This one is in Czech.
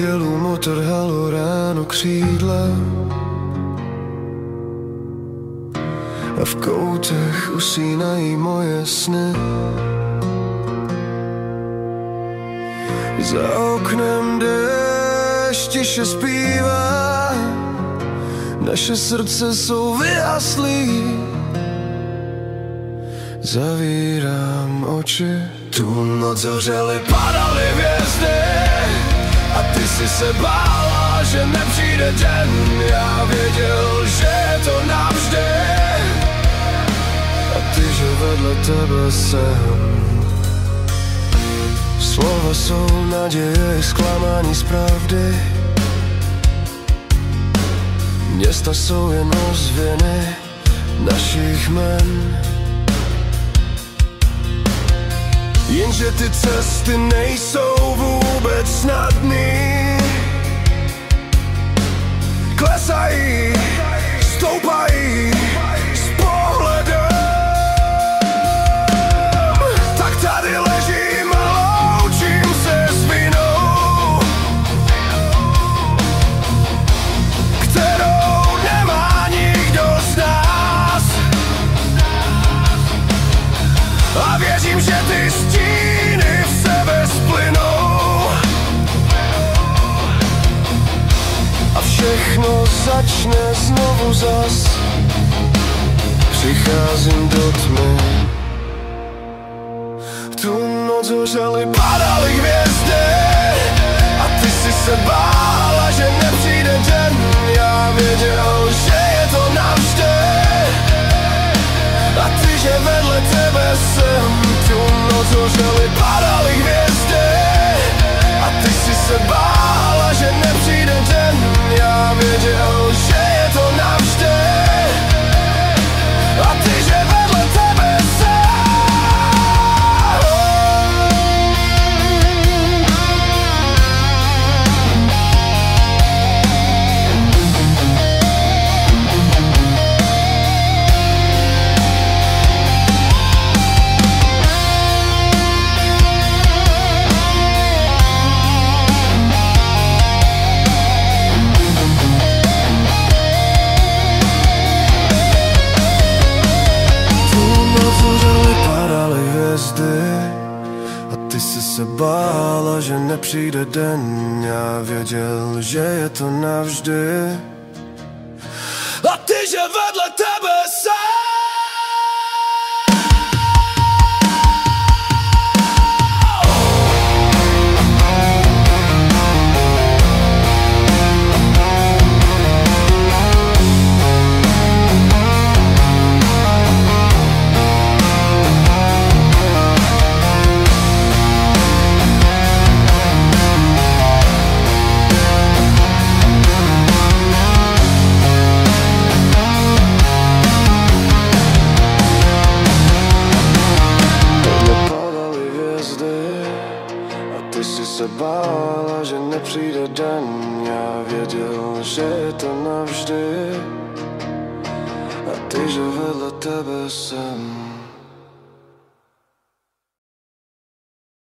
Andělům otrhalo ráno křídla. A v koutech usínají moje sny. Za oknem déšť tiše zpívá. Naše srdce jsou vyhaslí. Zavírám oči. Tu noc hořely, padaly si se bála, že nepřijde den. Já věděl, že to navždy. A ty, že vedle tebe jsem. Slova jsou naděje zklamání z pravdy. Města jsou jen ozvěny našich men. Jenže ty cesty nejsou vůbec snadný začne znovu zas. Přicházím do tmy. Tu noc hořely, padaly hvězdy. A ty si se bála, že nepřijde den. Já věděl, že je to navždy. A ty, že vedle tebe jsem. Tu noc hořely, padaly hvězdy. A ty si se bála, se bála, že nepřijde den. Já věděl, že je to navždy. A ty, že vedle tebe jsem se bála, že nepřijde den. Já věděl, že je to navždy. A ty, že vedle tebe jsem